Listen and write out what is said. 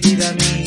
querida mía.